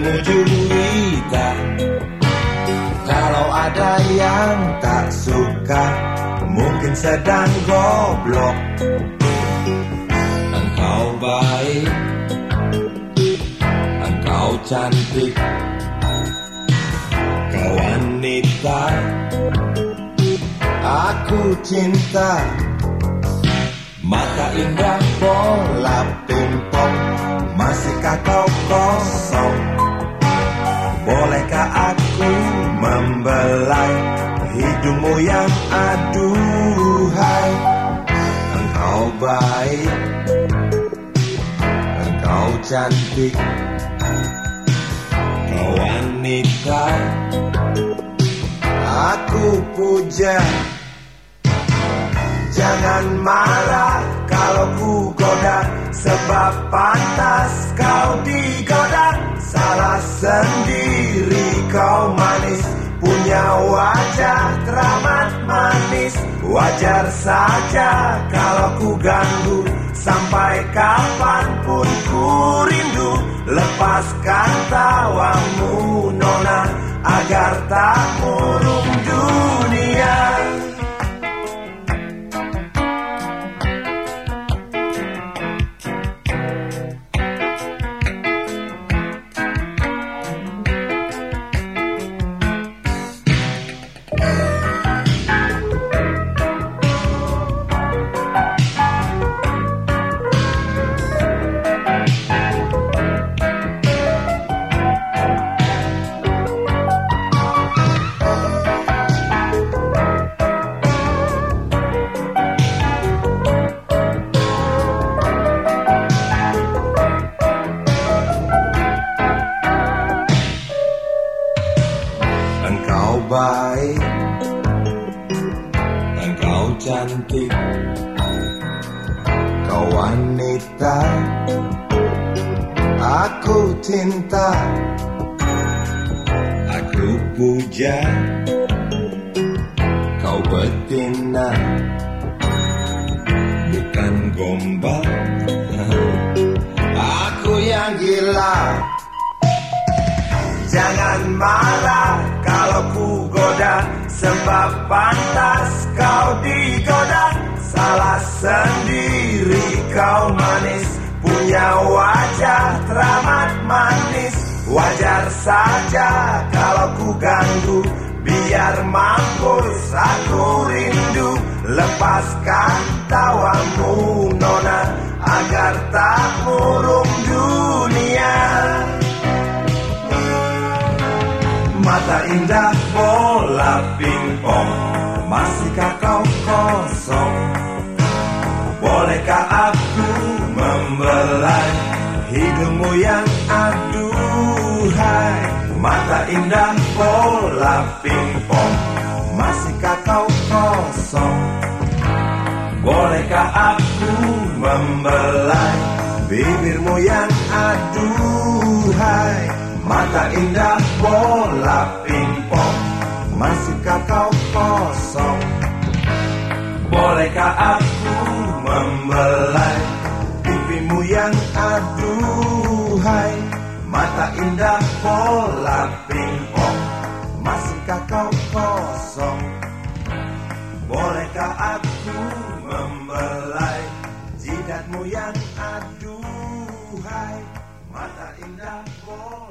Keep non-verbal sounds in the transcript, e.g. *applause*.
senyummu juwita Kalau ada yang tak suka Mungkin sedang goblok. Engkau baik Engkau cantik. Kau wanita Aku cinta. Mata indah bola pimpong Masihkah kau kosong yang aduhai Engkau baik Engkau cantik Kau wanita Aku puja. Jangan marah kalau ku goda Sebab pantas kau digoda Salah sendiri Punya wajah teramat manis Wajar saja kalau ku ganggu. Sampai kapan pun ku rindu Lepaskan tawamu nona Agar tak murung dunia Engkau baik Engkau cantik. Kau wanita Aku cinta. Aku puja. Kau betina Bukan gombal. *laughs* Aku yang gila. Jangan marah kalau ku goda Sebab pantas kau digoda. Salah sendiri kau manis Punya wajah teramat manis. Wajar saja kalau ku ganggu Biar mampus aku rindu. Lepaskan tawamu Indah bola pingpong. Masihkah kau kosong? Bolehkah aku membelai Hidungmu yang aduhai? Mata indah bola pingpong. Masihkah kau kosong? Bolehkah aku membelai Bibirmu yang aduhai? Mata indah Bolehkah aku membelai pipimu yang aduhai? Mata indah pola pingpong Masihkah kau kosong? Bolehkah aku membelai jidatmu yang aduhai? Mata indah pola